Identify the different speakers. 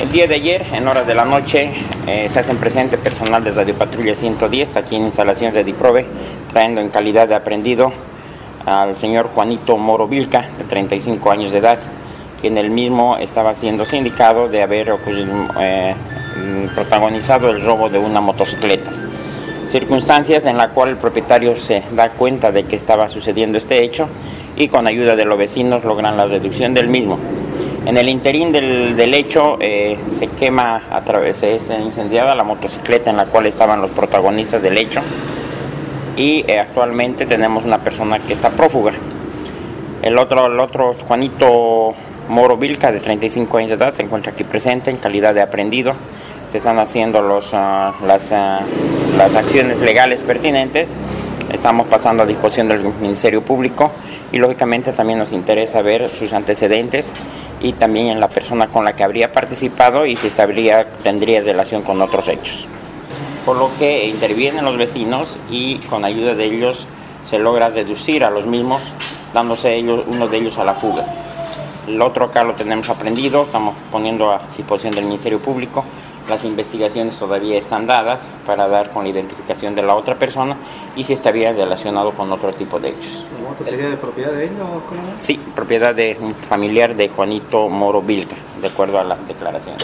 Speaker 1: El día de ayer, en horas de la noche, eh, se hacen presente personal de Radio Patrulla 110 aquí en instalaciones de Diprove, trayendo en calidad de aprendido al señor Juanito Moro Vilca, de 35 años de edad, quien él mismo estaba siendo sindicado de haber pues, eh, protagonizado el robo de una motocicleta. Circunstancias en la cual el propietario se da cuenta de que estaba sucediendo este hecho y con ayuda de los vecinos logran la reducción del mismo. En el interín del, hecho eh, se quema a través, es incendiada la motocicleta en la cual estaban los protagonistas del hecho y eh, actualmente tenemos una persona que está prófuga. El otro, el otro Juanito Moro Vilca, de 35 años de edad, se encuentra aquí presente en calidad de aprendido. Se están haciendo los, ah, las, ah, las acciones legales pertinentes. Estamos pasando a disposición del Ministerio Público y lógicamente también nos interesa ver sus antecedentes y también en la persona con la que habría participado y si estaría, tendría relación con otros hechos. Por lo que intervienen los vecinos y con ayuda de ellos se logra reducir a los mismos, dándose ellos, uno de ellos a la fuga. El otro acá lo tenemos aprendido, estamos poniendo a disposición del Ministerio Público. Las investigaciones todavía están dadas para dar con la identificación de la otra persona y si estaría relacionado con otro tipo de hechos.
Speaker 2: sería de propiedad de ellos?
Speaker 1: Sí, propiedad de un familiar de Juanito Moro Vilca, de acuerdo a las declaraciones.